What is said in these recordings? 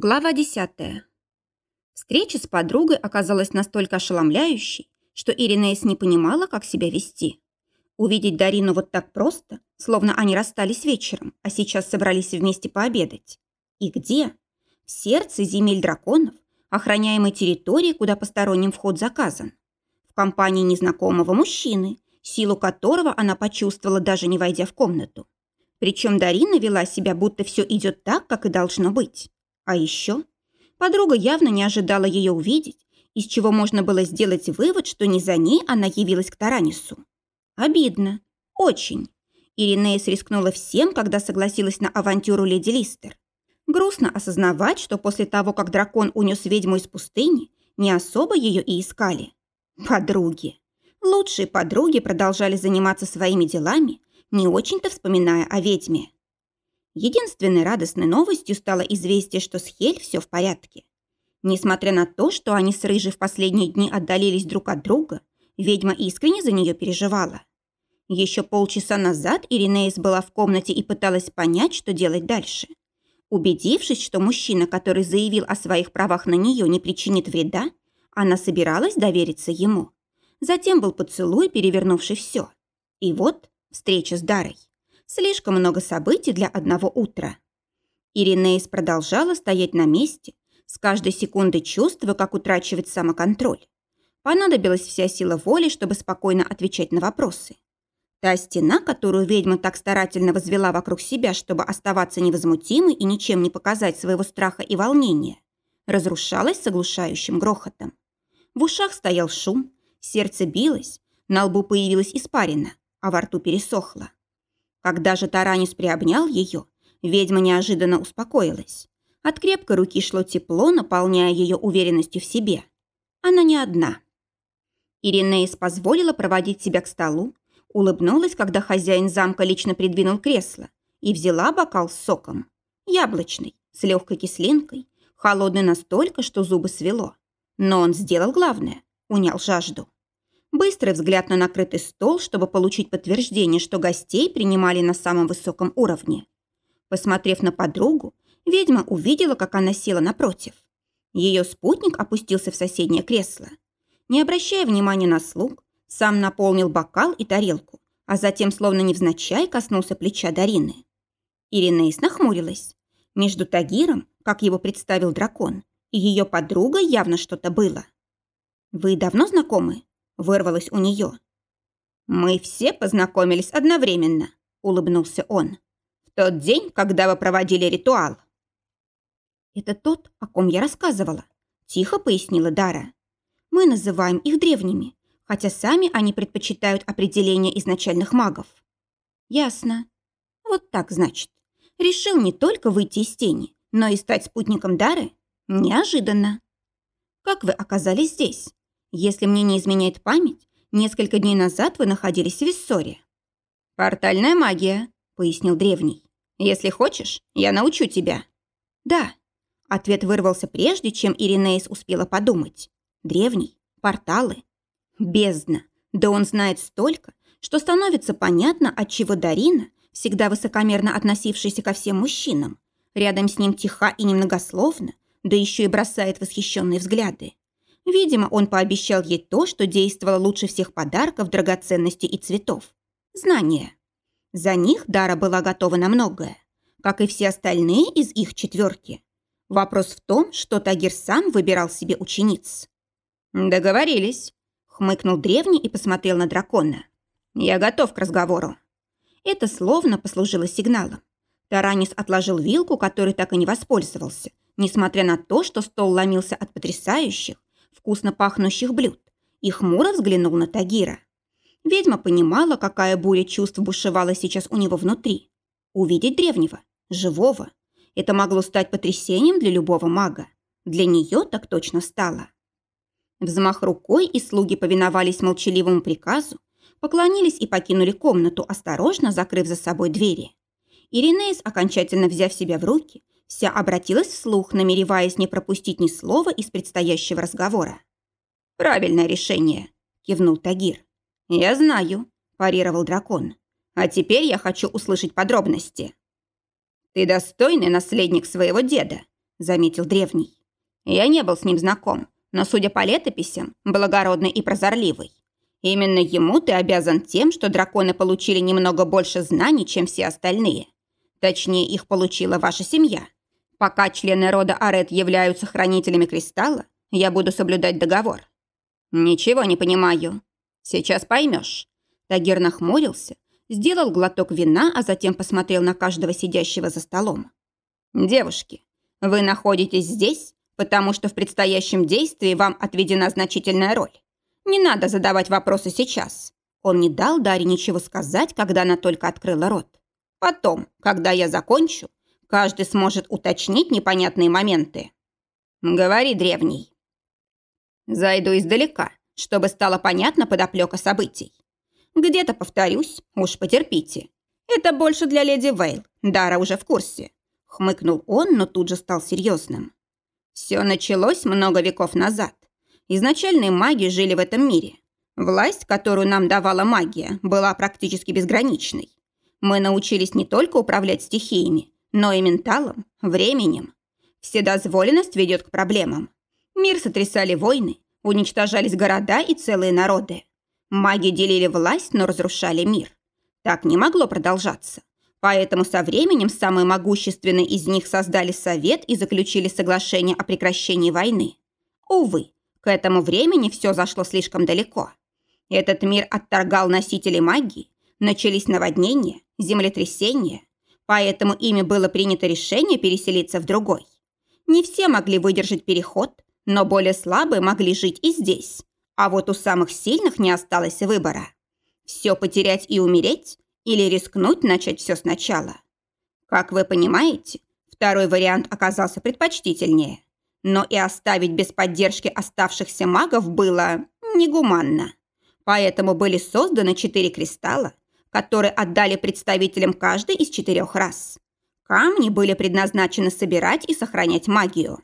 Глава 10. Встреча с подругой оказалась настолько ошеломляющей, что Иринеис не понимала, как себя вести. Увидеть Дарину вот так просто, словно они расстались вечером, а сейчас собрались вместе пообедать. И где? В сердце земель драконов, охраняемой территории, куда посторонним вход заказан. В компании незнакомого мужчины, силу которого она почувствовала, даже не войдя в комнату. Причем Дарина вела себя, будто все идет так, как и должно быть. А еще подруга явно не ожидала ее увидеть, из чего можно было сделать вывод, что не за ней она явилась к Таранису. Обидно. Очень. Иринеис рискнула всем, когда согласилась на авантюру леди Листер. Грустно осознавать, что после того, как дракон унес ведьму из пустыни, не особо ее и искали. Подруги. Лучшие подруги продолжали заниматься своими делами, не очень-то вспоминая о ведьме. Единственной радостной новостью стало известие, что с Хель все в порядке. Несмотря на то, что они с Рыжей в последние дни отдалились друг от друга, ведьма искренне за нее переживала. Еще полчаса назад Иринеис была в комнате и пыталась понять, что делать дальше. Убедившись, что мужчина, который заявил о своих правах на нее, не причинит вреда, она собиралась довериться ему. Затем был поцелуй, перевернувший все. И вот встреча с Дарой. Слишком много событий для одного утра. Иринеис продолжала стоять на месте, с каждой секундой чувствуя, как утрачивает самоконтроль. Понадобилась вся сила воли, чтобы спокойно отвечать на вопросы. Та стена, которую ведьма так старательно возвела вокруг себя, чтобы оставаться невозмутимой и ничем не показать своего страха и волнения, разрушалась с оглушающим грохотом. В ушах стоял шум, сердце билось, на лбу появилась испарина, а во рту пересохло. Когда же Таранис приобнял ее, ведьма неожиданно успокоилась. От крепкой руки шло тепло, наполняя ее уверенностью в себе. Она не одна. Иринеис позволила проводить себя к столу, улыбнулась, когда хозяин замка лично придвинул кресло и взяла бокал с соком. Яблочный, с легкой кислинкой, холодный настолько, что зубы свело. Но он сделал главное – унял жажду. Быстрый взгляд на накрытый стол, чтобы получить подтверждение, что гостей принимали на самом высоком уровне. Посмотрев на подругу, ведьма увидела, как она села напротив. Ее спутник опустился в соседнее кресло. Не обращая внимания на слуг, сам наполнил бокал и тарелку, а затем, словно невзначай, коснулся плеча Дарины. Иринеис нахмурилась. Между Тагиром, как его представил дракон, и ее подругой явно что-то было. «Вы давно знакомы?» Вырвалось у нее. «Мы все познакомились одновременно», — улыбнулся он. «В тот день, когда вы проводили ритуал». «Это тот, о ком я рассказывала», — тихо пояснила Дара. «Мы называем их древними, хотя сами они предпочитают определение изначальных магов». «Ясно. Вот так, значит. Решил не только выйти из тени, но и стать спутником Дары? Неожиданно. Как вы оказались здесь? Если мне не изменяет память, несколько дней назад вы находились в Виссоре». «Портальная магия», — пояснил древний. «Если хочешь, я научу тебя». «Да». Ответ вырвался прежде, чем Иринеис успела подумать. «Древний? Порталы? Бездна. Да он знает столько, что становится понятно, отчего Дарина, всегда высокомерно относившаяся ко всем мужчинам, рядом с ним тиха и немногословно, да еще и бросает восхищенные взгляды. Видимо, он пообещал ей то, что действовало лучше всех подарков, драгоценностей и цветов. Знания. За них Дара была готова на многое, как и все остальные из их четверки. Вопрос в том, что Тагир сам выбирал себе учениц. «Договорились», — хмыкнул древний и посмотрел на дракона. «Я готов к разговору». Это словно послужило сигналом. Таранис отложил вилку, которой так и не воспользовался, несмотря на то, что стол ломился от потрясающих, вкусно пахнущих блюд, и хмуро взглянул на Тагира. Ведьма понимала, какая буря чувств бушевала сейчас у него внутри. Увидеть древнего, живого. Это могло стать потрясением для любого мага. Для нее так точно стало. Взмах рукой, и слуги повиновались молчаливому приказу, поклонились и покинули комнату, осторожно закрыв за собой двери. Иринеис, окончательно взяв себя в руки, Вся обратилась вслух, намереваясь не пропустить ни слова из предстоящего разговора. «Правильное решение», – кивнул Тагир. «Я знаю», – парировал дракон. «А теперь я хочу услышать подробности». «Ты достойный наследник своего деда», заметил древний. Я не был с ним знаком, но, судя по летописям, благородный и прозорливый. Именно ему ты обязан тем, что драконы получили немного больше знаний, чем все остальные. Точнее, их получила ваша семья. Пока члены рода Арет являются хранителями кристалла, я буду соблюдать договор. Ничего не понимаю. Сейчас поймешь. Тагир нахмурился, сделал глоток вина, а затем посмотрел на каждого сидящего за столом. «Девушки, вы находитесь здесь, потому что в предстоящем действии вам отведена значительная роль. Не надо задавать вопросы сейчас». Он не дал Даре ничего сказать, когда она только открыла рот. «Потом, когда я закончу, каждый сможет уточнить непонятные моменты». «Говори, древний». «Зайду издалека, чтобы стало понятно подоплека событий. Где-то повторюсь, уж потерпите. Это больше для леди Вейл, Дара уже в курсе». Хмыкнул он, но тут же стал серьезным. Все началось много веков назад. Изначальные маги жили в этом мире. Власть, которую нам давала магия, была практически безграничной. Мы научились не только управлять стихиями, но и менталом, временем. Вседозволенность ведет к проблемам. Мир сотрясали войны, уничтожались города и целые народы. Маги делили власть, но разрушали мир. Так не могло продолжаться. Поэтому со временем самые могущественные из них создали совет и заключили соглашение о прекращении войны. Увы, к этому времени все зашло слишком далеко. Этот мир отторгал носителей магии, начались наводнения, землетрясения, поэтому ими было принято решение переселиться в другой. Не все могли выдержать переход, но более слабые могли жить и здесь. А вот у самых сильных не осталось выбора. Все потерять и умереть или рискнуть начать все сначала. Как вы понимаете, второй вариант оказался предпочтительнее. Но и оставить без поддержки оставшихся магов было негуманно. Поэтому были созданы четыре кристалла, которые отдали представителям каждой из четырех рас. Камни были предназначены собирать и сохранять магию.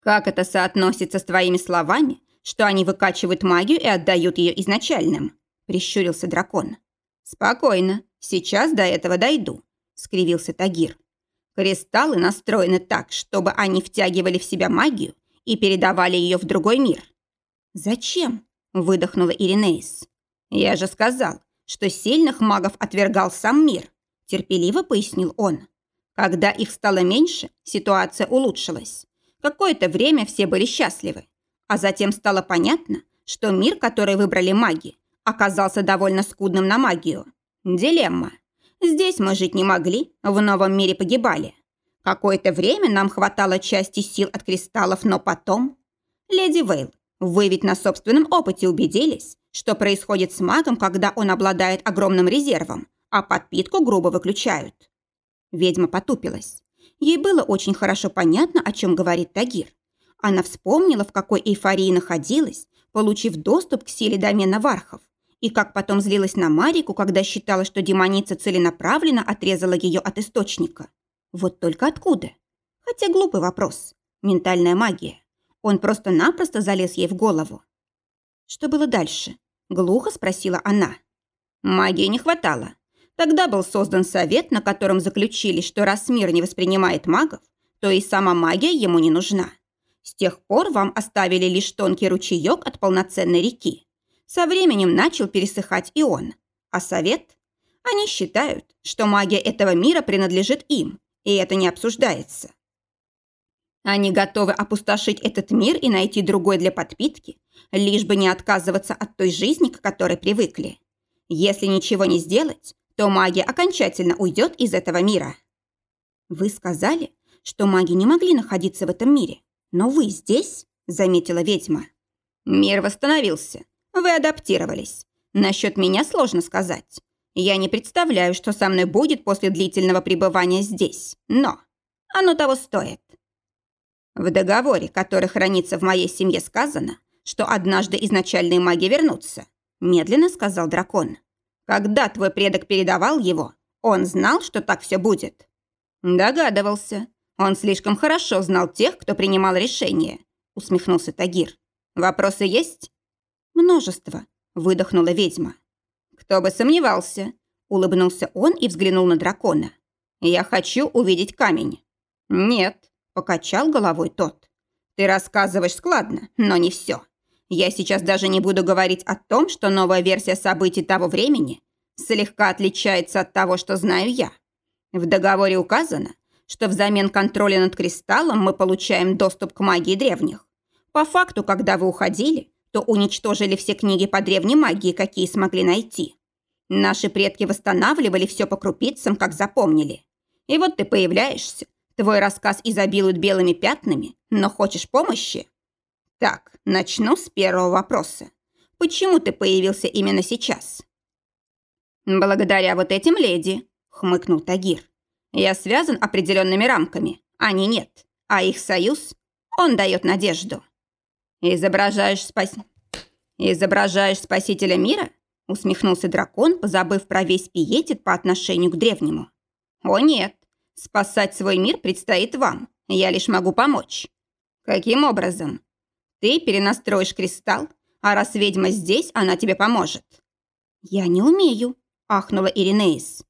Как это соотносится с твоими словами, что они выкачивают магию и отдают ее изначальным? Прищурился дракон. «Спокойно, сейчас до этого дойду», – скривился Тагир. «Кристаллы настроены так, чтобы они втягивали в себя магию и передавали ее в другой мир». «Зачем?» – выдохнула Иринеис. «Я же сказал, что сильных магов отвергал сам мир», – терпеливо пояснил он. Когда их стало меньше, ситуация улучшилась. Какое-то время все были счастливы. А затем стало понятно, что мир, который выбрали маги, оказался довольно скудным на магию. Дилемма. Здесь мы жить не могли, в новом мире погибали. Какое-то время нам хватало части сил от кристаллов, но потом... Леди Вейл, вы ведь на собственном опыте убедились, что происходит с магом, когда он обладает огромным резервом, а подпитку грубо выключают. Ведьма потупилась. Ей было очень хорошо понятно, о чем говорит Тагир. Она вспомнила, в какой эйфории находилась, получив доступ к силе домена Вархов, и как потом злилась на Марику, когда считала, что демоница целенаправленно отрезала ее от источника. Вот только откуда? Хотя глупый вопрос. Ментальная магия. Он просто-напросто залез ей в голову. Что было дальше? Глухо спросила она. Магии не хватало. Тогда был создан совет, на котором заключили, что раз мир не воспринимает магов, то и сама магия ему не нужна. С тех пор вам оставили лишь тонкий ручеек от полноценной реки. Со временем начал пересыхать и он. А совет? Они считают, что магия этого мира принадлежит им, и это не обсуждается. Они готовы опустошить этот мир и найти другой для подпитки, лишь бы не отказываться от той жизни, к которой привыкли. Если ничего не сделать, то магия окончательно уйдет из этого мира. Вы сказали, что маги не могли находиться в этом мире, но вы здесь, заметила ведьма. Мир восстановился, вы адаптировались. Насчет меня сложно сказать. Я не представляю, что со мной будет после длительного пребывания здесь. Но оно того стоит. В договоре, который хранится в моей семье, сказано, что однажды изначальные маги вернутся, медленно сказал дракон. Когда твой предок передавал его, он знал, что так все будет. Догадывался. Он слишком хорошо знал тех, кто принимал решения, усмехнулся Тагир. Вопросы есть? «Множество», – выдохнула ведьма. «Кто бы сомневался», – улыбнулся он и взглянул на дракона. «Я хочу увидеть камень». «Нет», – покачал головой тот. «Ты рассказываешь складно, но не все. Я сейчас даже не буду говорить о том, что новая версия событий того времени слегка отличается от того, что знаю я. В договоре указано, что взамен контроля над кристаллом мы получаем доступ к магии древних. По факту, когда вы уходили, то уничтожили все книги по древней магии, какие смогли найти. Наши предки восстанавливали все по крупицам, как запомнили. И вот ты появляешься, твой рассказ изобилует белыми пятнами, но хочешь помощи? Так, начну с первого вопроса. Почему ты появился именно сейчас? Благодаря вот этим леди, хмыкнул Тагир. Я связан определенными рамками, они нет, а их союз, он дает надежду. Изображаешь спас... Изображаешь спасителя мира? Усмехнулся дракон, позабыв про весь пиетет по отношению к древнему. О нет, спасать свой мир предстоит вам, я лишь могу помочь. Каким образом? Ты перенастроишь кристалл, а раз ведьма здесь, она тебе поможет. Я не умею, ахнула Иринеис.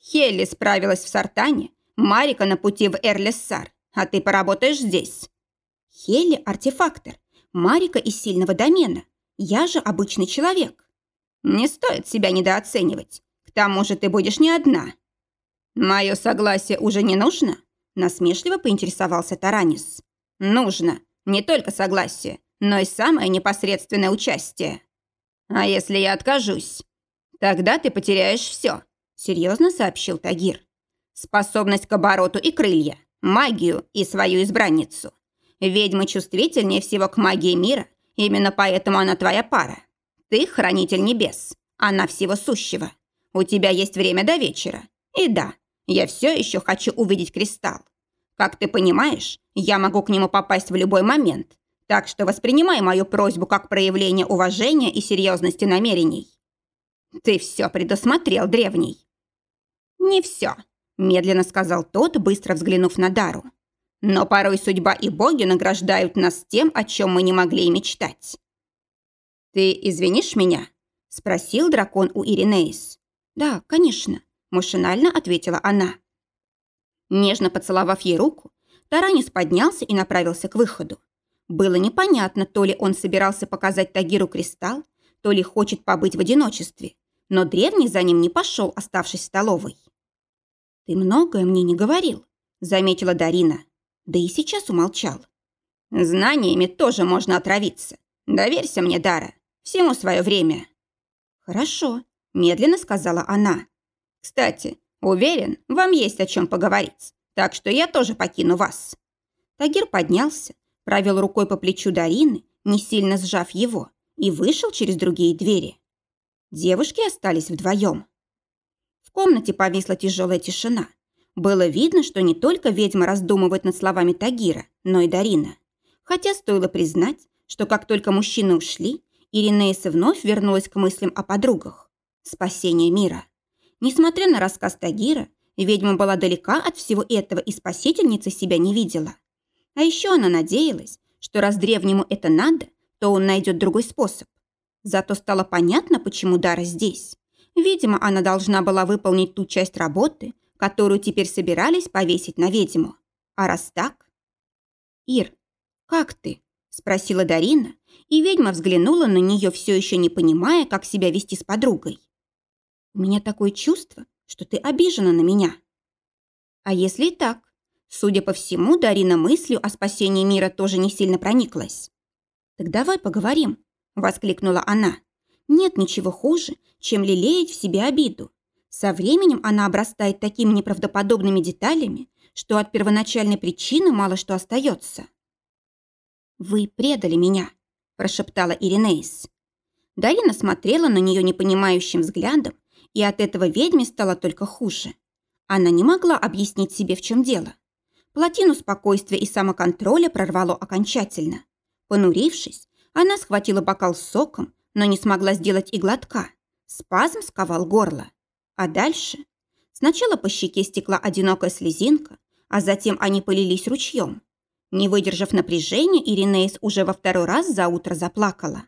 Хелли справилась в Сартане, Марика на пути в Эрлессар, а ты поработаешь здесь. Хелли – артефактор, Марика из сильного домена. Я же обычный человек. Не стоит себя недооценивать. К тому же ты будешь не одна. Мое согласие уже не нужно? Насмешливо поинтересовался Таранис. Нужно. Не только согласие, но и самое непосредственное участие. А если я откажусь? Тогда ты потеряешь все, серьезно сообщил Тагир. Способность к обороту и крылья, магию и свою избранницу. Ведьма чувствительнее всего к магии мира, именно поэтому она твоя пара. Ты хранитель небес, она всего сущего. У тебя есть время до вечера. И да, я все еще хочу увидеть кристалл. Как ты понимаешь, я могу к нему попасть в любой момент, так что воспринимай мою просьбу как проявление уважения и серьезности намерений. «Ты все предусмотрел, древний». «Не все», – медленно сказал тот, быстро взглянув на Дару. «Но порой судьба и боги награждают нас тем, о чем мы не могли и мечтать». «Ты извинишь меня?» – спросил дракон у Иринеис. «Да, конечно», – машинально ответила она. Нежно поцеловав ей руку, Таранис поднялся и направился к выходу. Было непонятно, то ли он собирался показать Тагиру кристалл, то ли хочет побыть в одиночестве, но древний за ним не пошел, оставшись в столовой. «Ты многое мне не говорил», — заметила Дарина. Да и сейчас умолчал. «Знаниями тоже можно отравиться. Доверься мне, Дара. Всему свое время». «Хорошо», — медленно сказала она. «Кстати, уверен, вам есть о чем поговорить, так что я тоже покину вас». Тагир поднялся, провел рукой по плечу Дарины, не сильно сжав его, и вышел через другие двери. Девушки остались вдвоем. В комнате повисла тяжелая тишина. Было видно, что не только ведьма раздумывает над словами Тагира, но и Дарина. Хотя стоило признать, что как только мужчины ушли, Иринеиса вновь вернулась к мыслям о подругах. Спасение мира. Несмотря на рассказ Тагира, ведьма была далека от всего этого и спасительницы себя не видела. А еще она надеялась, что раз древнему это надо, то он найдет другой способ. Зато стало понятно, почему Дара здесь. Видимо, она должна была выполнить ту часть работы, которую теперь собирались повесить на ведьму. А раз так... «Ир, как ты?» – спросила Дарина, и ведьма взглянула на нее, все еще не понимая, как себя вести с подругой. «У меня такое чувство, что ты обижена на меня». «А если и так?» Судя по всему, Дарина мыслью о спасении мира тоже не сильно прониклась. «Так давай поговорим», – воскликнула она. «Нет ничего хуже, чем лелеять в себе обиду. Со временем она обрастает такими неправдоподобными деталями, что от первоначальной причины мало что остается». «Вы предали меня», – прошептала Иринеис. Дарина смотрела на нее непонимающим взглядом, и от этого ведьме стало только хуже. Она не могла объяснить себе, в чем дело. Плотину спокойствия и самоконтроля прорвало окончательно. Понурившись, она схватила бокал с соком, но не смогла сделать и глотка. Спазм сковал горло. А дальше? Сначала по щеке стекла одинокая слезинка, а затем они полились ручьем. Не выдержав напряжения, Иринеис уже во второй раз за утро заплакала.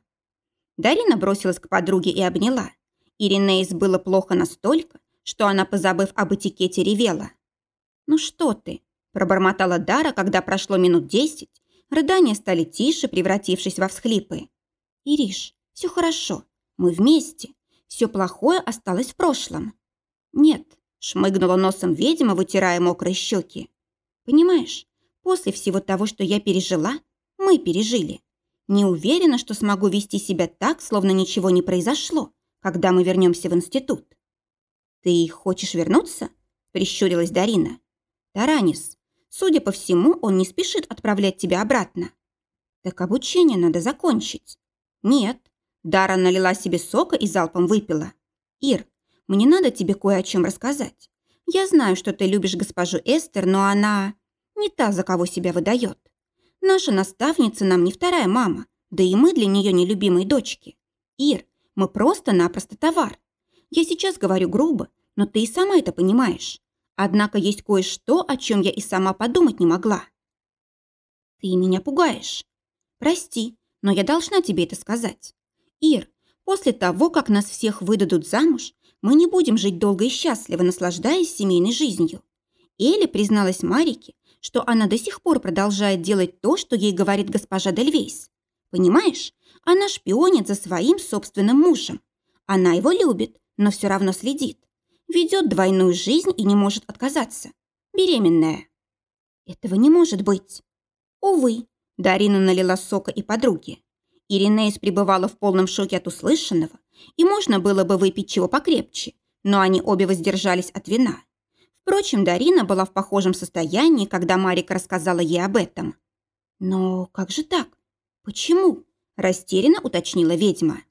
Дарина бросилась к подруге и обняла. Иринеис было плохо настолько, что она, позабыв об этикете, ревела. «Ну что ты?» Пробормотала Дара, когда прошло минут десять. Рыдания стали тише, превратившись во всхлипы. «Ириш, все хорошо. Мы вместе. Все плохое осталось в прошлом». «Нет», — шмыгнула носом ведьма, вытирая мокрые щеки. «Понимаешь, после всего того, что я пережила, мы пережили. Не уверена, что смогу вести себя так, словно ничего не произошло, когда мы вернемся в институт». «Ты хочешь вернуться?» – прищурилась Дарина. «Таранис, судя по всему, он не спешит отправлять тебя обратно». «Так обучение надо закончить». «Нет». Дара налила себе сока и залпом выпила. «Ир, мне надо тебе кое о чем рассказать. Я знаю, что ты любишь госпожу Эстер, но она не та, за кого себя выдает. Наша наставница нам не вторая мама, да и мы для нее не любимые дочки. Ир, мы просто-напросто товар. Я сейчас говорю грубо, но ты и сама это понимаешь. Однако есть кое-что, о чем я и сама подумать не могла. Ты меня пугаешь. Прости, но я должна тебе это сказать. Ир, после того, как нас всех выдадут замуж, мы не будем жить долго и счастливо, наслаждаясь семейной жизнью. Элли призналась Марике, что она до сих пор продолжает делать то, что ей говорит госпожа Дельвейс. Понимаешь, она шпионит за своим собственным мужем. Она его любит, но все равно следит. Ведет двойную жизнь и не может отказаться. Беременная. Этого не может быть. Увы, Дарина налила сока и подруги. Иринеис пребывала в полном шоке от услышанного, и можно было бы выпить чего покрепче, но они обе воздержались от вина. Впрочем, Дарина была в похожем состоянии, когда Марика рассказала ей об этом. «Но как же так? Почему?» – растерянно уточнила ведьма.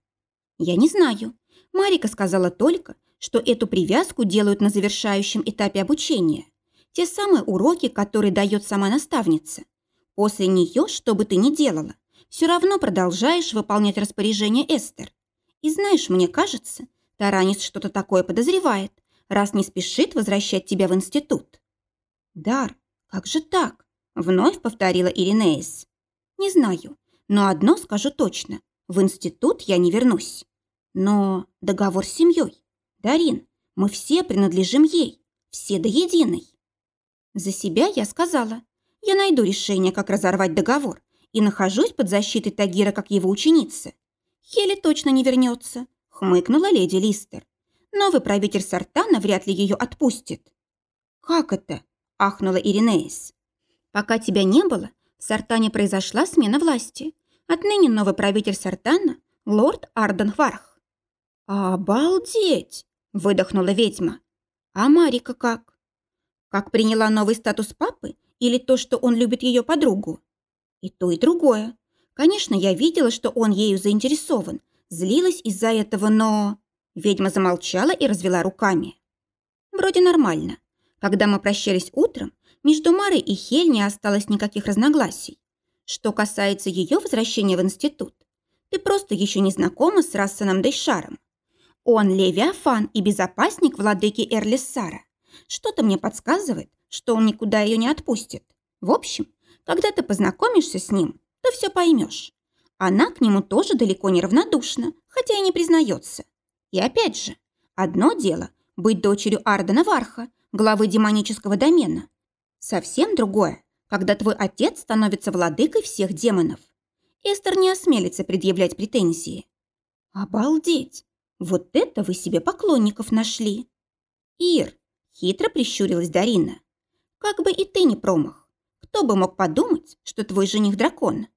«Я не знаю. Марика сказала только, что эту привязку делают на завершающем этапе обучения. Те самые уроки, которые дает сама наставница. После нее, что бы ты ни делала, все равно продолжаешь выполнять распоряжение Эстер. И знаешь, мне кажется, Таранис что-то такое подозревает, раз не спешит возвращать тебя в институт. Дар, как же так? Вновь повторила Иринеис. Не знаю, но одно скажу точно. В институт я не вернусь. Но договор с семьей. Дарин, мы все принадлежим ей. Все до единой. За себя я сказала. Я найду решение, как разорвать договор, и нахожусь под защитой Тагира как его ученица. Хели точно не вернется, хмыкнула леди Листер. Новый правитель Сартана вряд ли ее отпустит. «Как это?» – ахнула Иринеис. «Пока тебя не было, в Сартане произошла смена власти. Отныне новый правитель Сартана – лорд Арден Хварх». «Обалдеть!» – выдохнула ведьма. «А Марика как?» «Как приняла новый статус папы или то, что он любит ее подругу?» «И то, и другое. Конечно, я видела, что он ею заинтересован, злилась из-за этого, но...» Ведьма замолчала и развела руками. Вроде нормально. Когда мы прощались утром, между Марой и Хель не осталось никаких разногласий. Что касается ее возвращения в институт, ты просто еще не знакома с Рассеном Дейшаром. Он Левиафан и безопасник владыки Эрлиссара. Что-то мне подсказывает, что он никуда ее не отпустит. В общем, когда ты познакомишься с ним, то все поймешь. Она к нему тоже далеко не равнодушна, хотя и не признается. И опять же, одно дело – быть дочерью Ардена Варха, главы демонического домена. Совсем другое, когда твой отец становится владыкой всех демонов. Эстер не осмелится предъявлять претензии. Обалдеть! Вот это вы себе поклонников нашли. Ир, хитро прищурилась Дарина. Как бы и ты не промах. Кто бы мог подумать, что твой жених дракон?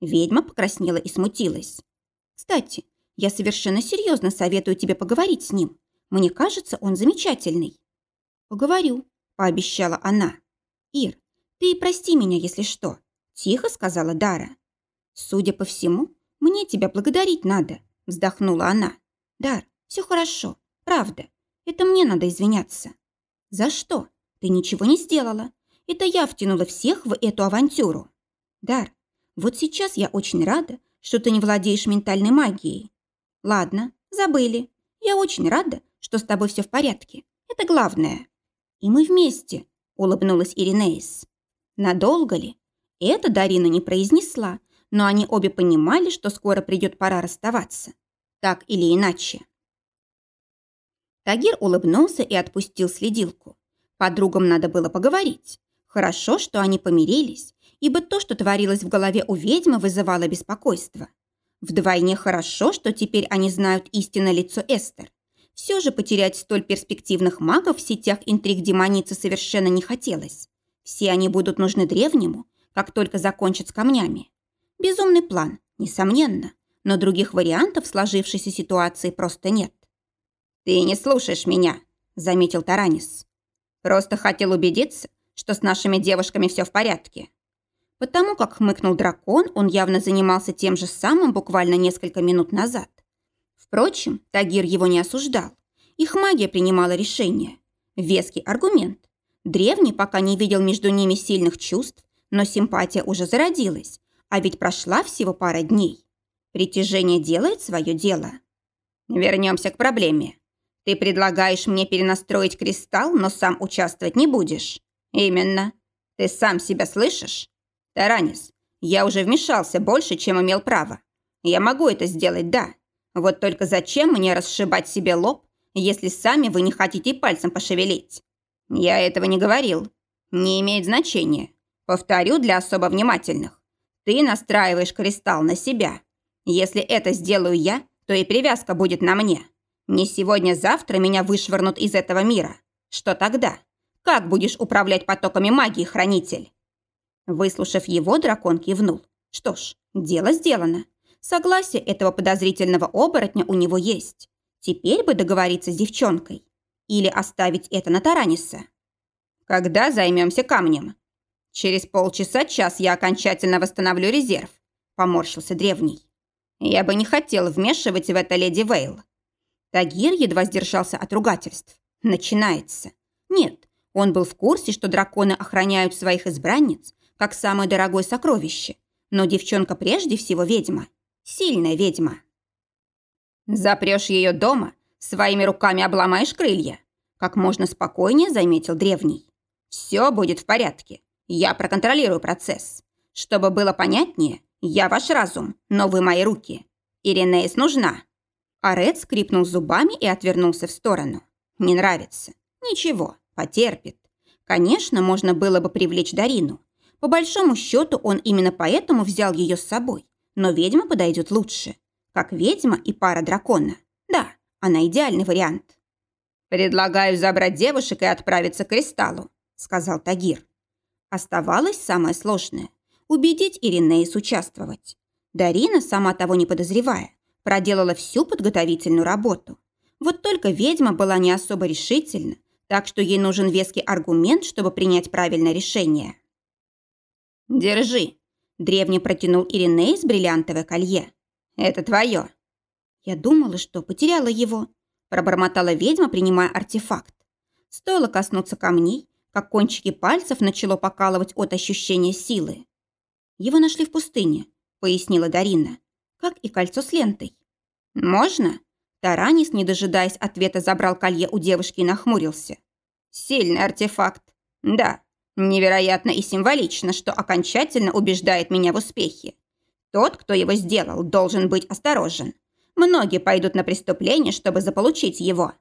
Ведьма покраснела и смутилась. Кстати, я совершенно серьезно советую тебе поговорить с ним. Мне кажется, он замечательный». «Поговорю», – пообещала она. «Ир, ты прости меня, если что», – тихо сказала Дара. «Судя по всему, мне тебя благодарить надо», – вздохнула она. «Дар, все хорошо, правда. Это мне надо извиняться». «За что? Ты ничего не сделала. Это я втянула всех в эту авантюру». «Дар, вот сейчас я очень рада, что ты не владеешь ментальной магией. Ладно, забыли. Я очень рада, что с тобой все в порядке. Это главное. И мы вместе, улыбнулась Иринеис. Надолго ли? Это Дарина не произнесла, но они обе понимали, что скоро придет пора расставаться. Так или иначе. Тагир улыбнулся и отпустил следилку. Подругам надо было поговорить. Хорошо, что они помирились, ибо то, что творилось в голове у ведьмы, вызывало беспокойство. Вдвойне хорошо, что теперь они знают истинное лицо Эстер. Все же потерять столь перспективных магов в сетях интриг демоницы совершенно не хотелось. Все они будут нужны древнему, как только закончат с камнями. Безумный план, несомненно, но других вариантов сложившейся ситуации просто нет. «Ты не слушаешь меня», — заметил Таранис. «Просто хотел убедиться, что с нашими девушками все в порядке». Потому как хмыкнул дракон, он явно занимался тем же самым буквально несколько минут назад. Впрочем, Тагир его не осуждал. Их магия принимала решение. Веский аргумент. Древний пока не видел между ними сильных чувств, но симпатия уже зародилась, а ведь прошла всего пара дней. Притяжение делает свое дело. Вернемся к проблеме. Ты предлагаешь мне перенастроить кристалл, но сам участвовать не будешь. Именно. Ты сам себя слышишь? Таранис, я уже вмешался больше, чем имел право. Я могу это сделать, да. Вот только зачем мне расшибать себе лоб, если сами вы не хотите пальцем пошевелить? Я этого не говорил. Не имеет значения. Повторю для особо внимательных. Ты настраиваешь кристалл на себя. Если это сделаю я, то и привязка будет на мне. Не сегодня-завтра меня вышвырнут из этого мира. Что тогда? Как будешь управлять потоками магии, хранитель?» Выслушав его, дракон кивнул. Что ж, дело сделано. Согласие этого подозрительного оборотня у него есть. Теперь бы договориться с девчонкой. Или оставить это на Тараниса. Когда займемся камнем? Через полчаса-час я окончательно восстановлю резерв, поморщился древний. Я бы не хотел вмешивать в это леди Вейл. Тагир едва сдержался от ругательств. Начинается. Нет, он был в курсе, что драконы охраняют своих избранниц, как самое дорогое сокровище. Но девчонка прежде всего ведьма. Сильная ведьма. «Запрешь ее дома, своими руками обломаешь крылья», как можно спокойнее заметил древний. «Все будет в порядке. Я проконтролирую процесс. Чтобы было понятнее, «Я ваш разум, но вы мои руки. Иринеис нужна». Арет скрипнул зубами и отвернулся в сторону. «Не нравится. Ничего, потерпит. Конечно, можно было бы привлечь Дарину. По большому счету, он именно поэтому взял ее с собой. Но ведьма подойдет лучше. Как ведьма и пара дракона. Она идеальный вариант. «Предлагаю забрать девушек и отправиться к Кристаллу», — сказал Тагир. Оставалось самое сложное убедить Иринеис участвовать. Дарина, сама того не подозревая, проделала всю подготовительную работу. Вот только ведьма была не особо решительна, так что ей нужен веский аргумент, чтобы принять правильное решение. «Держи», – древний протянул Иринеис бриллиантовое колье. «Это твое». Я думала, что потеряла его, пробормотала ведьма, принимая артефакт. Стоило коснуться камней, как кончики пальцев начало покалывать от ощущения силы. Его нашли в пустыне», — пояснила Дарина. «Как и кольцо с лентой». «Можно?» Таранис, не дожидаясь ответа, забрал колье у девушки и нахмурился. «Сильный артефакт. Да, невероятно и символично, что окончательно убеждает меня в успехе. Тот, кто его сделал, должен быть осторожен. Многие пойдут на преступление, чтобы заполучить его».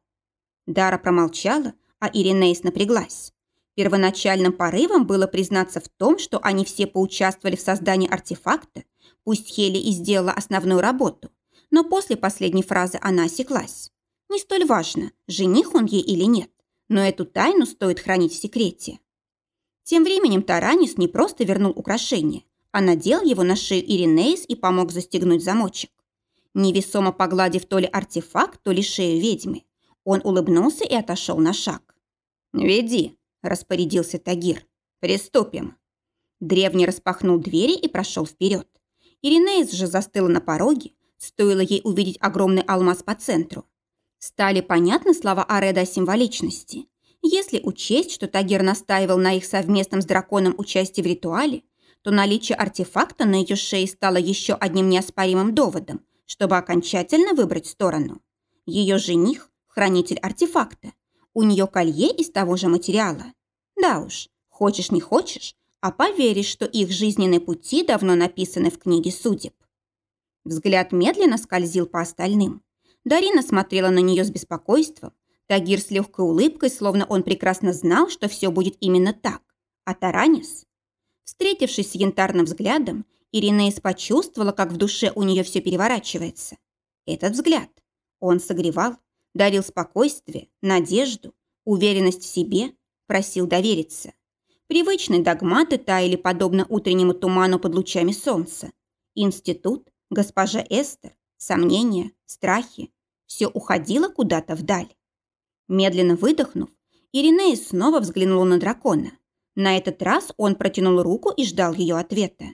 Дара промолчала, а Иринейс напряглась. Первоначальным порывом было признаться в том, что они все поучаствовали в создании артефакта, пусть Хели и сделала основную работу, но после последней фразы она осеклась. Не столь важно, жених он ей или нет, но эту тайну стоит хранить в секрете. Тем временем Таранис не просто вернул украшение, а надел его на шею Иринеис и помог застегнуть замочек. Невесомо погладив то ли артефакт, то ли шею ведьмы, он улыбнулся и отошел на шаг. «Веди», – распорядился Тагир. «Приступим». Древний распахнул двери и прошел вперед. Иринеис же застыла на пороге, стоило ей увидеть огромный алмаз по центру. Стали понятны слова Ареда о символичности. Если учесть, что Тагир настаивал на их совместном с драконом участии в ритуале, то наличие артефакта на ее шее стало еще одним неоспоримым доводом, чтобы окончательно выбрать сторону. Ее жених – хранитель артефакта, у нее колье из того же материала. Да уж, хочешь не хочешь, а поверишь, что их жизненные пути давно написаны в книге судеб. Взгляд медленно скользил по остальным. Дарина смотрела на нее с беспокойством. Тагир с легкой улыбкой, словно он прекрасно знал, что все будет именно так. А Таранис? Встретившись с янтарным взглядом, Иринеис почувствовала, как в душе у нее все переворачивается. Этот взгляд. Он согревал, дарил спокойствие, надежду, уверенность в себе, просил довериться. Привычные догматы таяли подобно утреннему туману под лучами солнца. Институт, госпожа Эстер, сомнения, страхи – все уходило куда-то вдаль. Медленно выдохнув, Иринея снова взглянула на дракона. На этот раз он протянул руку и ждал ее ответа.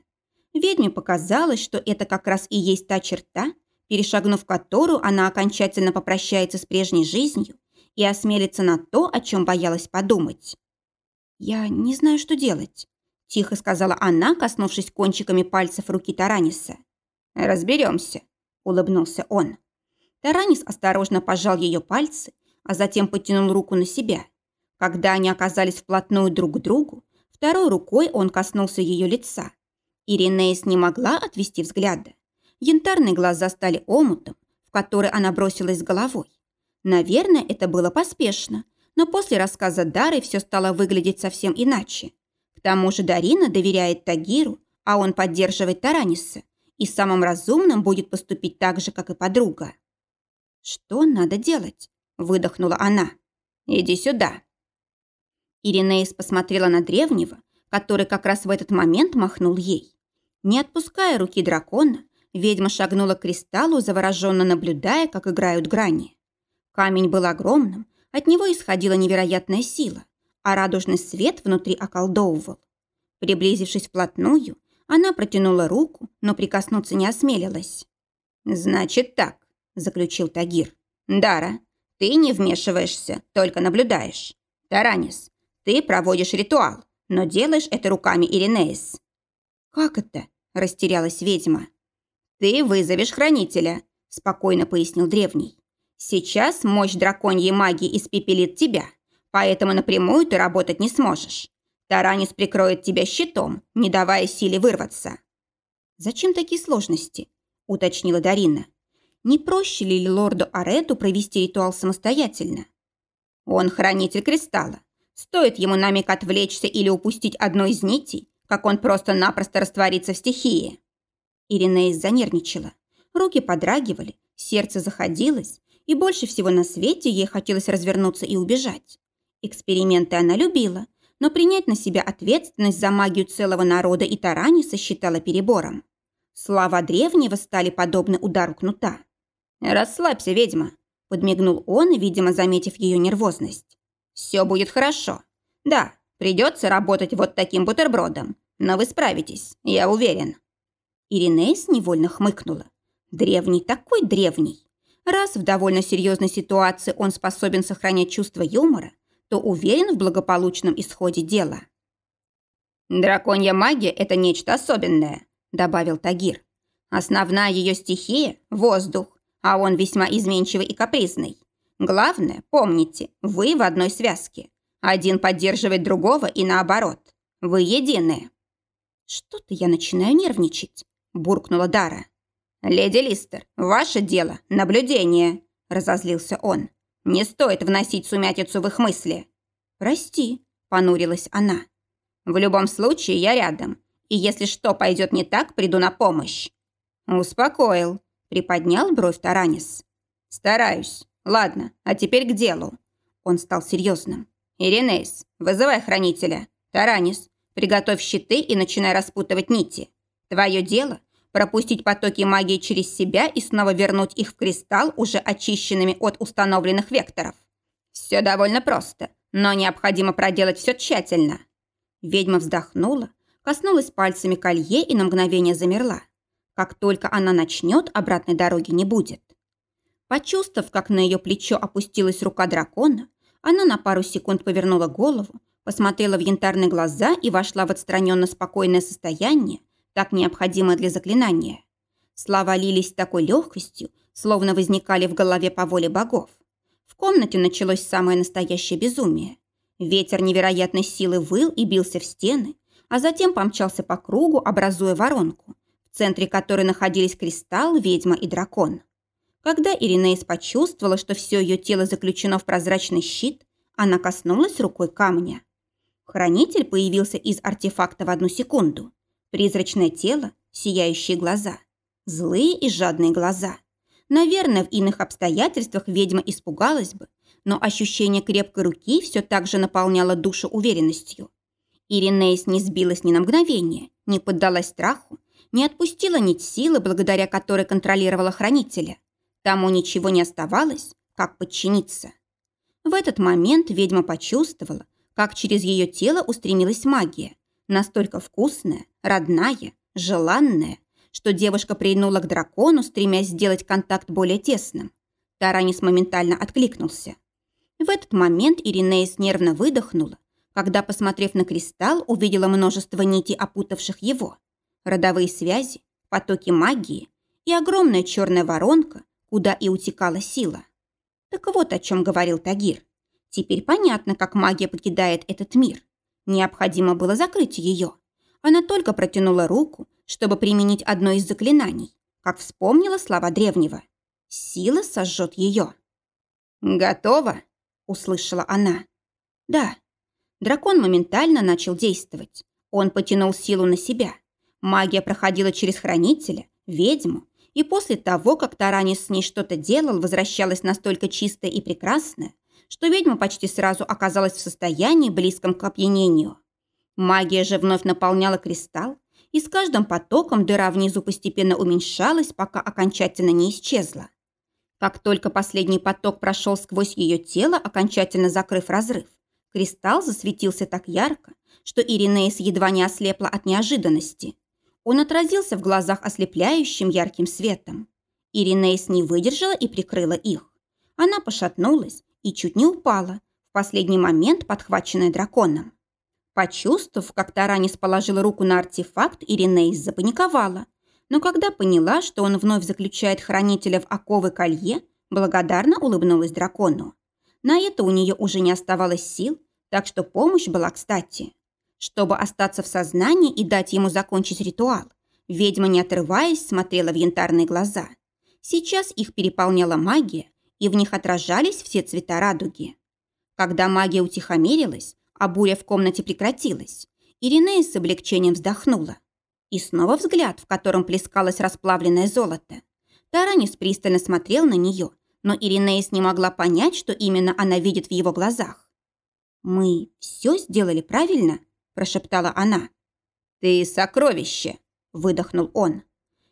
Ведьме показалось, что это как раз и есть та черта, перешагнув которую она окончательно попрощается с прежней жизнью и осмелится на то, о чем боялась подумать. «Я не знаю, что делать», – тихо сказала она, коснувшись кончиками пальцев руки Тараниса. «Разберемся», – улыбнулся он. Таранис осторожно пожал ее пальцы, а затем потянул руку на себя. Когда они оказались вплотную друг к другу, второй рукой он коснулся ее лица. Иринеис не могла отвести взгляда. Янтарные глаза стали омутом, в который она бросилась головой. Наверное, это было поспешно, но после рассказа Дары все стало выглядеть совсем иначе. К тому же Дарина доверяет Тагиру, а он поддерживает Тараниса, и самым разумным будет поступить так же, как и подруга. «Что надо делать?» – выдохнула она. «Иди сюда». Иринеис посмотрела на древнего, который как раз в этот момент махнул ей. Не отпуская руки дракона, ведьма шагнула к кристаллу, завороженно наблюдая, как играют грани. Камень был огромным, от него исходила невероятная сила, а радужный свет внутри околдовывал. Приблизившись вплотную, она протянула руку, но прикоснуться не осмелилась. «Значит так», – заключил Тагир. «Дара, ты не вмешиваешься, только наблюдаешь. Таранис, ты проводишь ритуал, но делаешь это руками Иринеис». «Как это?» – растерялась ведьма. «Ты вызовешь хранителя», – спокойно пояснил древний. «Сейчас мощь драконьей магии испепелит тебя, поэтому напрямую ты работать не сможешь. Таранис прикроет тебя щитом, не давая силе вырваться». «Зачем такие сложности?» – уточнила Дарина. «Не проще ли лорду Арету провести ритуал самостоятельно?» «Он хранитель кристалла. Стоит ему на миг отвлечься или упустить одну из нитей, как он просто-напросто растворится в стихии». Иринеис занервничала. Руки подрагивали, сердце заходилось, и больше всего на свете ей хотелось развернуться и убежать. Эксперименты она любила, но принять на себя ответственность за магию целого народа и Тараниса считала перебором. Слова древнего стали подобны удару кнута. «Расслабься, ведьма», – подмигнул он, видимо, заметив ее нервозность. «Все будет хорошо. Да, придется работать вот таким бутербродом, но вы справитесь, я уверен». Иринейс невольно хмыкнула. Древний такой древний. Раз в довольно серьезной ситуации он способен сохранять чувство юмора, то уверен в благополучном исходе дела. «Драконья магия – это нечто особенное», – добавил Тагир. «Основная ее стихия – воздух, а он весьма изменчивый и капризный. Главное, помните, вы в одной связке. Один поддерживает другого и наоборот. Вы едины». «Что-то я начинаю нервничать», буркнула Дара. «Леди Листер, ваше дело – наблюдение», – разозлился он. «Не стоит вносить сумятицу в их мысли». «Прости», – понурилась она. «В любом случае я рядом, и если что пойдет не так, приду на помощь». «Успокоил», – приподнял бровь Таранис. «Стараюсь. Ладно, а теперь к делу». Он стал серьезным. «Иринейс, вызывай хранителя. Таранис, приготовь щиты и начинай распутывать нити. Твое дело пропустить потоки магии через себя и снова вернуть их в кристалл, уже очищенными от установленных векторов. Все довольно просто, но необходимо проделать все тщательно. Ведьма вздохнула, коснулась пальцами колье и на мгновение замерла. Как только она начнет, обратной дороги не будет. Почувствовав, как на ее плечо опустилась рука дракона, она на пару секунд повернула голову, посмотрела в янтарные глаза и вошла в отстраненно спокойное состояние, так необходимо для заклинания. Слова лились такой легкостью, словно возникали в голове по воле богов. В комнате началось самое настоящее безумие. Ветер невероятной силы выл и бился в стены, а затем помчался по кругу, образуя воронку, в центре которой находились кристалл, ведьма и дракон. Когда Иринеис почувствовала, что все ее тело заключено в прозрачный щит, она коснулась рукой камня. Хранитель появился из артефакта в одну секунду. Призрачное тело, сияющие глаза. Злые и жадные глаза. Наверное, в иных обстоятельствах ведьма испугалась бы, но ощущение крепкой руки все так же наполняло душу уверенностью. Иринеис не сбилась ни на мгновение, не поддалась страху, не отпустила нить силы, благодаря которой контролировала хранителя. Тому ничего не оставалось, как подчиниться. В этот момент ведьма почувствовала, как через ее тело устремилась магия, настолько вкусная, родная, желанная, что девушка прильнула к дракону, стремясь сделать контакт более тесным. Таранис моментально откликнулся. В этот момент Иринеис нервно выдохнула, когда, посмотрев на кристалл, увидела множество нитей, опутавших его. Родовые связи, потоки магии и огромная черная воронка, куда и утекала сила. Так вот о чем говорил Тагир. Теперь понятно, как магия покидает этот мир. Необходимо было закрыть ее. Она только протянула руку, чтобы применить одно из заклинаний, как вспомнила слова древнего. Сила сожжет ее. «Готово?» – услышала она. «Да». Дракон моментально начал действовать. Он потянул силу на себя. Магия проходила через хранителя, ведьму, и после того, как Таранис с ней что-то делал, возвращалась настолько чистая и прекрасная, что ведьма почти сразу оказалась в состоянии, близком к опьянению. Магия же вновь наполняла кристалл, и с каждым потоком дыра внизу постепенно уменьшалась, пока окончательно не исчезла. Как только последний поток прошел сквозь ее тело, окончательно закрыв разрыв, кристалл засветился так ярко, что Иринеис едва не ослепла от неожиданности. Он отразился в глазах ослепляющим ярким светом. Иринеис не выдержала и прикрыла их. Она пошатнулась и чуть не упала, в последний момент подхваченная драконом. Почувствовав, как Таранис положила руку на артефакт, Иринеис запаниковала. Но когда поняла, что он вновь заключает хранителя в оковы колье, благодарно улыбнулась дракону. На это у нее уже не оставалось сил, так что помощь была кстати. Чтобы остаться в сознании и дать ему закончить ритуал, ведьма, не отрываясь, смотрела в янтарные глаза. Сейчас их переполняла магия, и в них отражались все цвета радуги. Когда магия утихомирилась, а буря в комнате прекратилась. Иринея с облегчением вздохнула. И снова взгляд, в котором плескалось расплавленное золото. Таранис пристально смотрел на нее, но Иринеис не могла понять, что именно она видит в его глазах. «Мы все сделали правильно?» – прошептала она. «Ты сокровище!» – выдохнул он.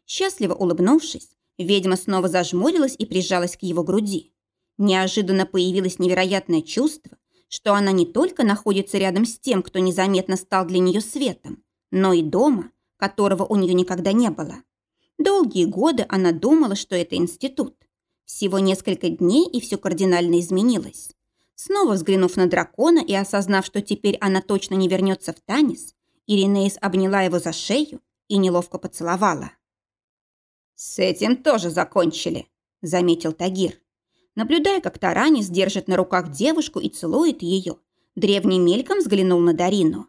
Счастливо улыбнувшись, ведьма снова зажмурилась и прижалась к его груди. Неожиданно появилось невероятное чувство, что она не только находится рядом с тем, кто незаметно стал для нее светом, но и дома, которого у нее никогда не было. Долгие годы она думала, что это институт. Всего несколько дней, и все кардинально изменилось. Снова взглянув на дракона и осознав, что теперь она точно не вернется в танец, Иринеис обняла его за шею и неловко поцеловала. «С этим тоже закончили», — заметил Тагир. Наблюдая, как Таранис держит на руках девушку и целует ее, древний мельком взглянул на Дарину.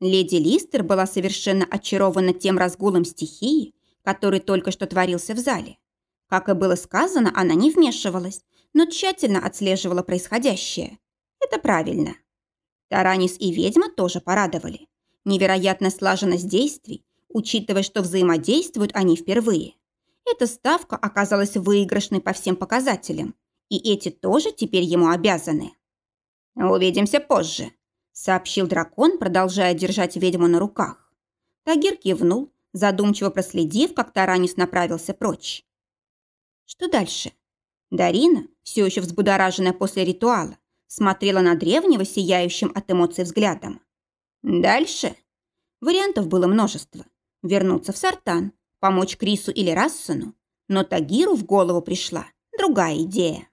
Леди Листер была совершенно очарована тем разгулом стихии, который только что творился в зале. Как и было сказано, она не вмешивалась, но тщательно отслеживала происходящее. Это правильно. Таранис и ведьма тоже порадовали. Невероятная слаженность действий, учитывая, что взаимодействуют они впервые. Эта ставка оказалась выигрышной по всем показателям, и эти тоже теперь ему обязаны. «Увидимся позже», — сообщил дракон, продолжая держать ведьму на руках. Тагир кивнул, задумчиво проследив, как Таранис направился прочь. Что дальше? Дарина, все еще взбудораженная после ритуала, смотрела на древнего, сияющим от эмоций взглядом. Дальше? Вариантов было множество. Вернуться в Сартан, помочь Крису или Рассену. Но Тагиру в голову пришла другая идея.